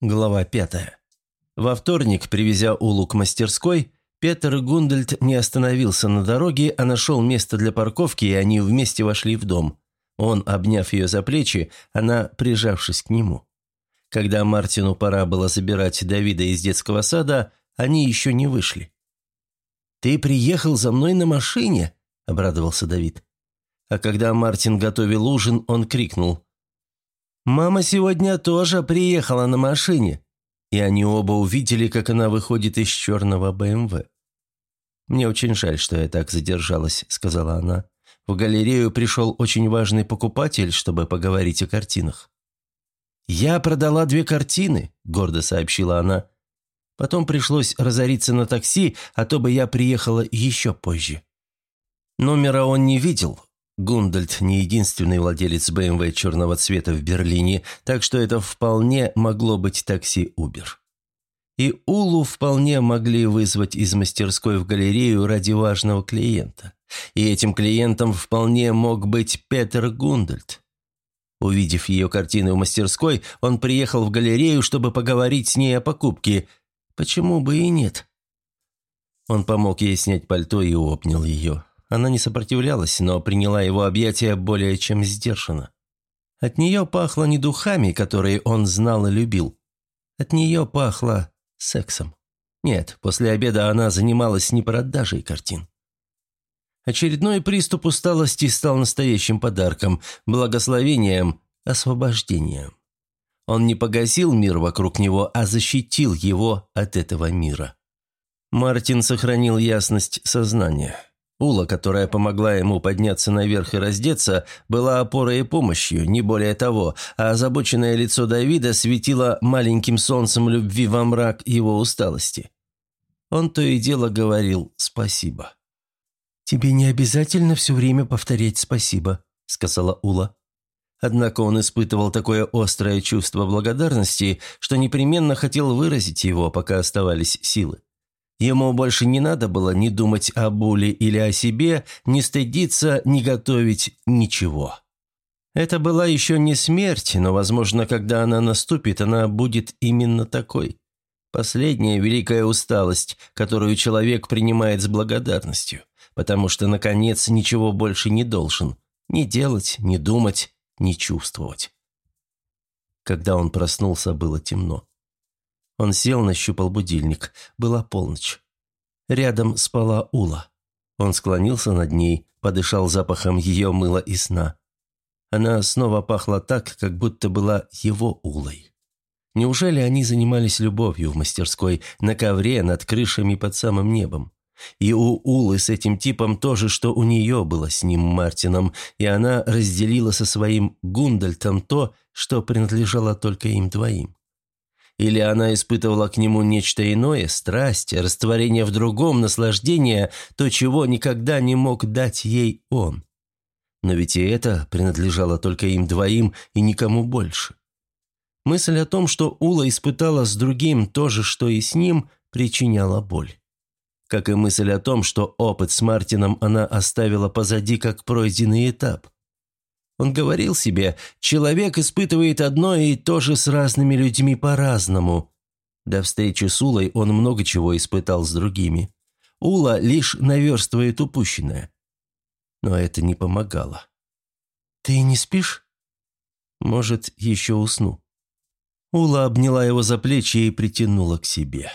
Глава пятая. Во вторник, привезя Улу к мастерской, Петер Гундельт не остановился на дороге, а нашел место для парковки, и они вместе вошли в дом. Он, обняв ее за плечи, она, прижавшись к нему. Когда Мартину пора было забирать Давида из детского сада, они еще не вышли. «Ты приехал за мной на машине?» – обрадовался Давид. А когда Мартин готовил ужин, он крикнул. «Мама сегодня тоже приехала на машине!» И они оба увидели, как она выходит из черного БМВ. «Мне очень жаль, что я так задержалась», – сказала она. «В галерею пришел очень важный покупатель, чтобы поговорить о картинах». «Я продала две картины», – гордо сообщила она. «Потом пришлось разориться на такси, а то бы я приехала еще позже». Номера он не видел. Гундальд не единственный владелец БМВ черного цвета в Берлине, так что это вполне могло быть такси Uber. И Улу вполне могли вызвать из мастерской в галерею ради важного клиента. И этим клиентом вполне мог быть Петер Гундальд. Увидев ее картины в мастерской, он приехал в галерею, чтобы поговорить с ней о покупке. Почему бы и нет? Он помог ей снять пальто и обнял ее. Она не сопротивлялась, но приняла его объятия более чем сдержанно. От нее пахло не духами, которые он знал и любил. От нее пахло сексом. Нет, после обеда она занималась не продажей картин. Очередной приступ усталости стал настоящим подарком, благословением, освобождением. Он не погасил мир вокруг него, а защитил его от этого мира. Мартин сохранил ясность сознания. Ула, которая помогла ему подняться наверх и раздеться, была опорой и помощью, не более того, а озабоченное лицо Давида светило маленьким солнцем любви во мрак его усталости. Он то и дело говорил «спасибо». «Тебе не обязательно все время повторять спасибо», — сказала Ула. Однако он испытывал такое острое чувство благодарности, что непременно хотел выразить его, пока оставались силы. Ему больше не надо было ни думать о Буле или о себе, ни стыдиться, ни готовить ничего. Это была еще не смерть, но, возможно, когда она наступит, она будет именно такой. Последняя великая усталость, которую человек принимает с благодарностью потому что, наконец, ничего больше не должен. Ни делать, ни думать, ни чувствовать. Когда он проснулся, было темно. Он сел, нащупал будильник. Была полночь. Рядом спала Ула. Он склонился над ней, подышал запахом ее мыла и сна. Она снова пахла так, как будто была его Улой. Неужели они занимались любовью в мастерской, на ковре, над крышами под самым небом? И у Улы с этим типом тоже, что у нее было с ним Мартином, и она разделила со своим Гундальтом то, что принадлежало только им двоим. Или она испытывала к нему нечто иное, страсть, растворение в другом, наслаждение, то, чего никогда не мог дать ей он. Но ведь и это принадлежало только им двоим и никому больше. Мысль о том, что Ула испытала с другим то же, что и с ним, причиняла боль как и мысль о том, что опыт с Мартином она оставила позади как пройденный этап. Он говорил себе, человек испытывает одно и то же с разными людьми по-разному. До встречи с Улой он много чего испытал с другими. Ула лишь наверстывает упущенное. Но это не помогало. «Ты не спишь?» «Может, еще усну». Ула обняла его за плечи и притянула к себе.